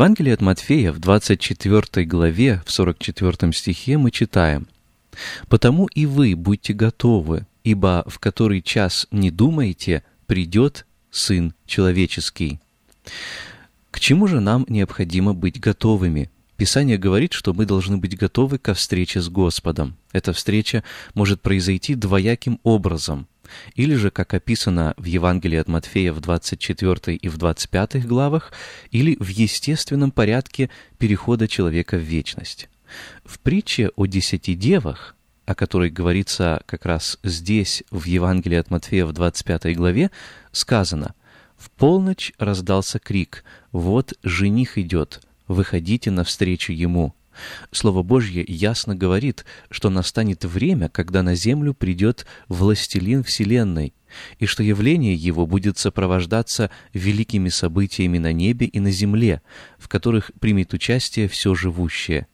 Евангелии от Матфея в 24 главе, в 44 стихе мы читаем «Потому и вы будьте готовы, ибо в который час не думаете, придет Сын Человеческий». К чему же нам необходимо быть готовыми? Писание говорит, что мы должны быть готовы ко встрече с Господом. Эта встреча может произойти двояким образом или же, как описано в Евангелии от Матфея в 24 и в 25 главах, или в естественном порядке перехода человека в вечность. В притче о десяти девах, о которой говорится как раз здесь, в Евангелии от Матфея в 25 главе, сказано «В полночь раздался крик, вот жених идет, выходите навстречу ему». Слово Божье ясно говорит, что настанет время, когда на землю придет властелин Вселенной, и что явление его будет сопровождаться великими событиями на небе и на земле, в которых примет участие все живущее.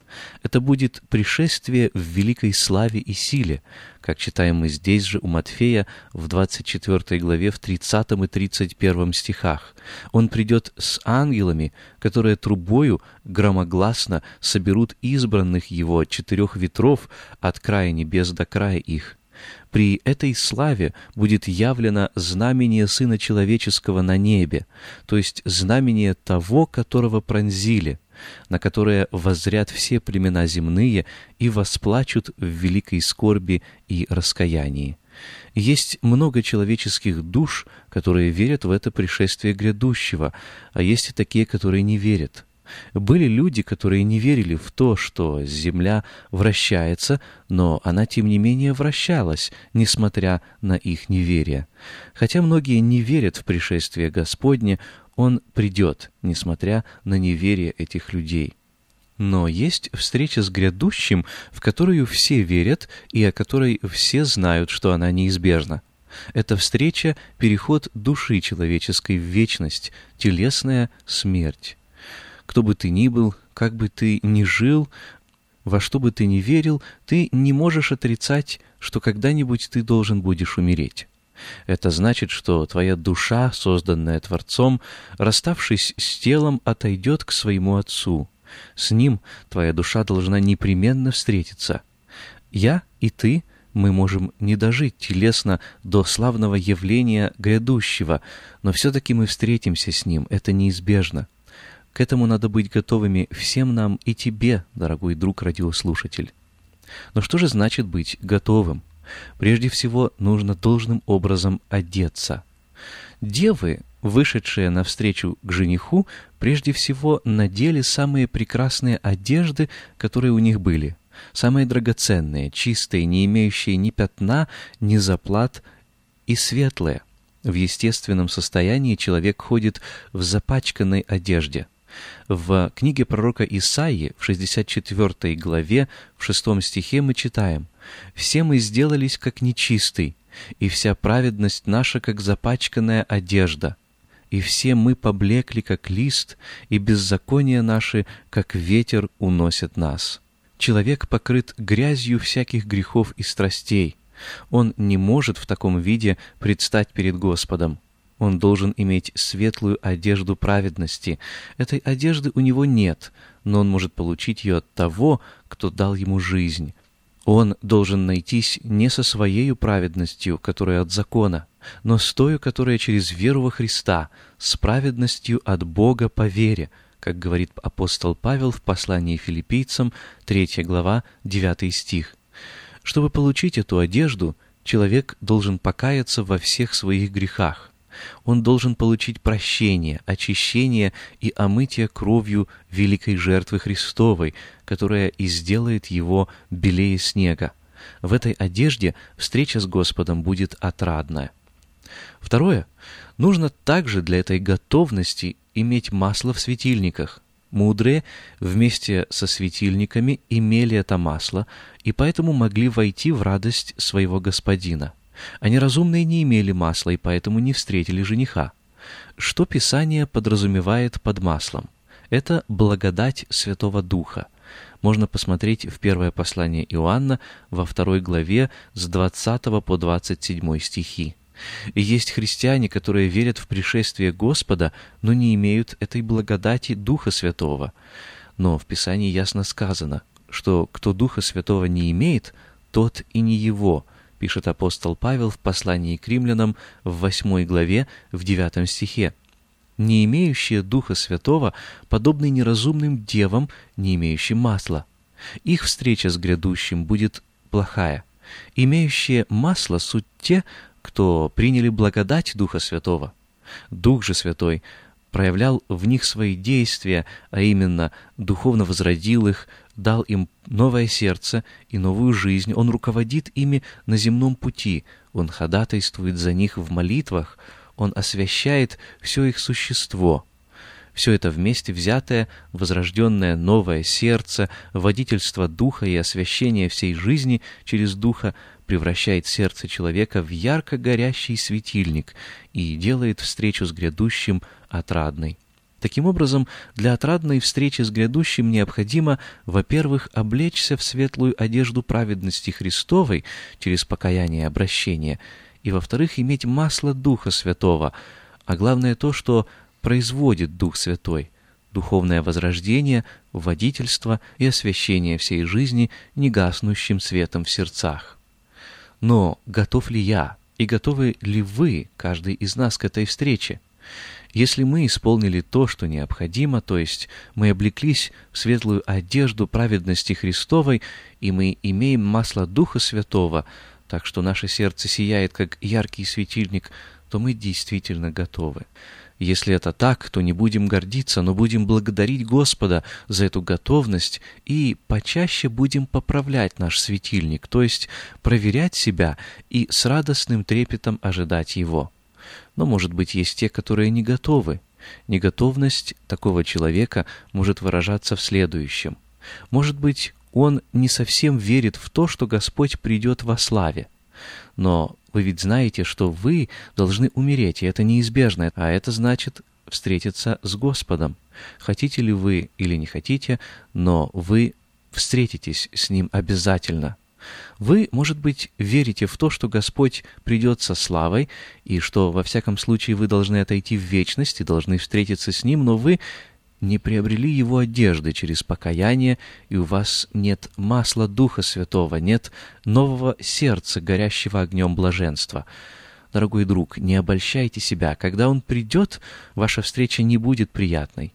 Это будет пришествие в великой славе и силе, как читаем мы здесь же у Матфея в 24 главе в 30 и 31 стихах. Он придет с ангелами, которые трубою громогласно соберут избранных его четырех ветров от края небес до края их. При этой славе будет явлено знамение Сына Человеческого на небе, то есть знамение того, которого пронзили, на которое воззрят все племена земные и восплачут в великой скорби и раскаянии. Есть много человеческих душ, которые верят в это пришествие грядущего, а есть и такие, которые не верят. Были люди, которые не верили в то, что Земля вращается, но она, тем не менее, вращалась, несмотря на их неверие. Хотя многие не верят в пришествие Господне, Он придет, несмотря на неверие этих людей. Но есть встреча с грядущим, в которую все верят и о которой все знают, что она неизбежна. Эта встреча — переход души человеческой в вечность, телесная смерть. Кто бы ты ни был, как бы ты ни жил, во что бы ты ни верил, ты не можешь отрицать, что когда-нибудь ты должен будешь умереть. Это значит, что твоя душа, созданная Творцом, расставшись с телом, отойдет к своему Отцу. С Ним твоя душа должна непременно встретиться. Я и ты — мы можем не дожить телесно до славного явления грядущего, но все-таки мы встретимся с Ним, это неизбежно. К этому надо быть готовыми всем нам и тебе, дорогой друг радиослушатель. Но что же значит быть готовым? Прежде всего, нужно должным образом одеться. Девы, вышедшие навстречу к жениху, прежде всего надели самые прекрасные одежды, которые у них были. Самые драгоценные, чистые, не имеющие ни пятна, ни заплат и светлые. В естественном состоянии человек ходит в запачканной одежде – в книге пророка Исаии в 64 главе в 6 стихе мы читаем «Все мы сделались как нечистый, и вся праведность наша, как запачканная одежда, и все мы поблекли, как лист, и беззакония наши, как ветер, уносят нас». Человек покрыт грязью всяких грехов и страстей. Он не может в таком виде предстать перед Господом. Он должен иметь светлую одежду праведности. Этой одежды у него нет, но он может получить ее от того, кто дал ему жизнь. Он должен найтись не со своей праведностью, которая от закона, но с той, которая через веру во Христа, с праведностью от Бога по вере, как говорит апостол Павел в послании филиппийцам, 3 глава, 9 стих. Чтобы получить эту одежду, человек должен покаяться во всех своих грехах. Он должен получить прощение, очищение и омытие кровью великой жертвы Христовой, которая и сделает его белее снега. В этой одежде встреча с Господом будет отрадная. Второе. Нужно также для этой готовности иметь масло в светильниках. Мудрые вместе со светильниками имели это масло и поэтому могли войти в радость своего господина. А неразумные не имели масла и поэтому не встретили жениха. Что Писание подразумевает под маслом? Это благодать Святого Духа. Можно посмотреть в первое послание Иоанна во второй главе с 20 по 27 стихи. Есть христиане, которые верят в пришествие Господа, но не имеют этой благодати Духа Святого. Но в Писании ясно сказано, что кто Духа Святого не имеет, тот и не его, пишет апостол Павел в послании к римлянам в 8 главе в 9 стихе. Не имеющие Духа Святого подобны неразумным девам, не имеющим масла. Их встреча с грядущим будет плохая. Имеющие масло суть те, кто приняли благодать Духа Святого. Дух же Святой проявлял в них свои действия, а именно духовно возродил их, дал им новое сердце и новую жизнь. Он руководит ими на земном пути, Он ходатайствует за них в молитвах, Он освящает все их существо. Все это вместе взятое, возрожденное новое сердце, водительство Духа и освящение всей жизни через Духа — превращает сердце человека в ярко горящий светильник и делает встречу с грядущим отрадной. Таким образом, для отрадной встречи с грядущим необходимо, во-первых, облечься в светлую одежду праведности Христовой через покаяние и обращение, и, во-вторых, иметь масло Духа Святого, а главное то, что производит Дух Святой — духовное возрождение, водительство и освящение всей жизни негаснущим светом в сердцах. Но готов ли я и готовы ли вы, каждый из нас, к этой встрече? Если мы исполнили то, что необходимо, то есть мы облеклись в светлую одежду праведности Христовой, и мы имеем масло Духа Святого, так что наше сердце сияет, как яркий светильник, то мы действительно готовы. Если это так, то не будем гордиться, но будем благодарить Господа за эту готовность и почаще будем поправлять наш светильник, то есть проверять себя и с радостным трепетом ожидать Его. Но, может быть, есть те, которые не готовы. Неготовность такого человека может выражаться в следующем. Может быть, он не совсем верит в то, что Господь придет во славе. Но вы ведь знаете, что вы должны умереть, и это неизбежно, а это значит встретиться с Господом. Хотите ли вы или не хотите, но вы встретитесь с Ним обязательно. Вы, может быть, верите в то, что Господь придет со славой, и что, во всяком случае, вы должны отойти в вечность и должны встретиться с Ним, но вы не приобрели его одежды через покаяние, и у вас нет масла Духа Святого, нет нового сердца, горящего огнем блаженства. Дорогой друг, не обольщайте себя. Когда Он придет, ваша встреча не будет приятной.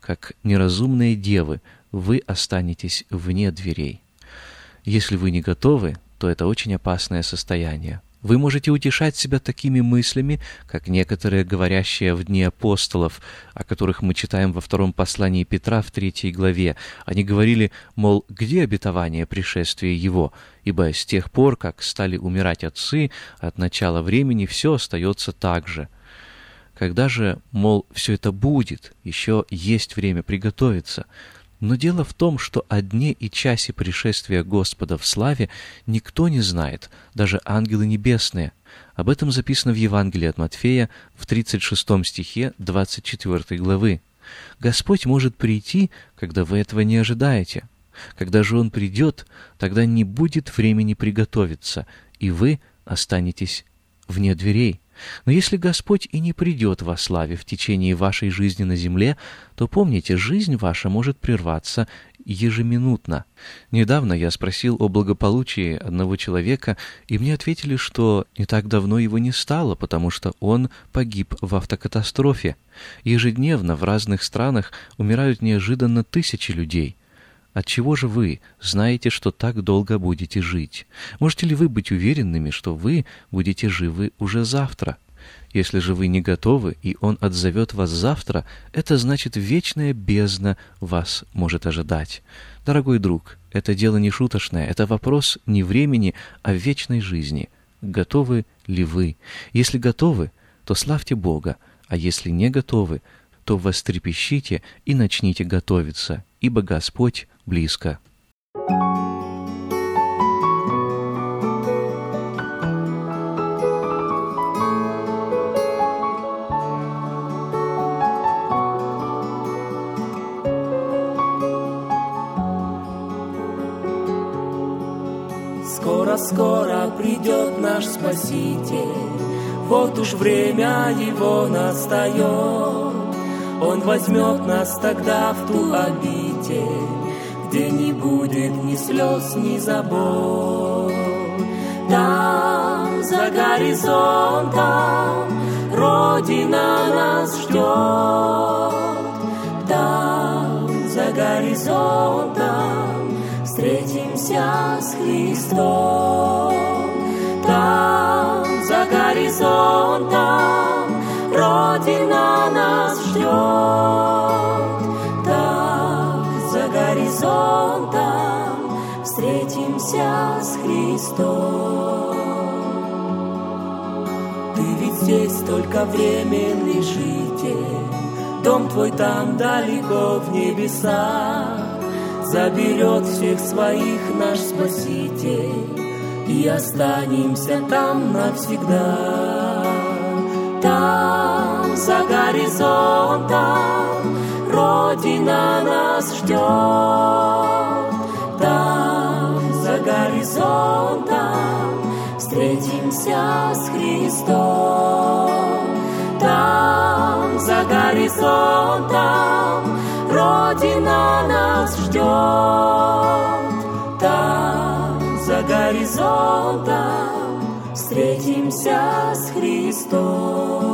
Как неразумные девы, вы останетесь вне дверей. Если вы не готовы, то это очень опасное состояние. Вы можете утешать себя такими мыслями, как некоторые, говорящие в дни апостолов, о которых мы читаем во втором послании Петра в третьей главе. Они говорили, мол, где обетование пришествия Его? Ибо с тех пор, как стали умирать отцы, от начала времени все остается так же. Когда же, мол, все это будет, еще есть время приготовиться — но дело в том, что о дне и часе пришествия Господа в славе никто не знает, даже ангелы небесные. Об этом записано в Евангелии от Матфея в 36 стихе 24 главы. Господь может прийти, когда вы этого не ожидаете. Когда же Он придет, тогда не будет времени приготовиться, и вы останетесь вне дверей. Но если Господь и не придет во славе в течение вашей жизни на земле, то помните, жизнь ваша может прерваться ежеминутно. Недавно я спросил о благополучии одного человека, и мне ответили, что не так давно его не стало, потому что он погиб в автокатастрофе. Ежедневно в разных странах умирают неожиданно тысячи людей. Отчего же вы знаете, что так долго будете жить? Можете ли вы быть уверенными, что вы будете живы уже завтра? Если же вы не готовы, и Он отзовет вас завтра, это значит вечная бездна вас может ожидать. Дорогой друг, это дело не шуточное, это вопрос не времени, а вечной жизни. Готовы ли вы? Если готовы, то славьте Бога, а если не готовы, то вострепещите и начните готовиться, ибо Господь близко. Скоро-скоро придет наш Спаситель, Вот уж время его настает. Он возьмет нас тогда в ту обитель, Где не будет ни слез, ни забот. Там, за горизонтом, Родина нас ждет. Там, за горизонтом, Встретимся с Христом. Там, за горизонтом, Родина нас ждет, встретимся с Христом. Ты ведь здесь только временный житель, Дом твой там далеко в небесах, Заберет всех своих наш Спаситель, И останемся там навсегда. Там, за горизонтом, Родина нас ждет. Горизонтом, Встретимся с Христом. Там, за горизонтом, Родина нас ждет. Там, за горизонтом, встретимся с Христом.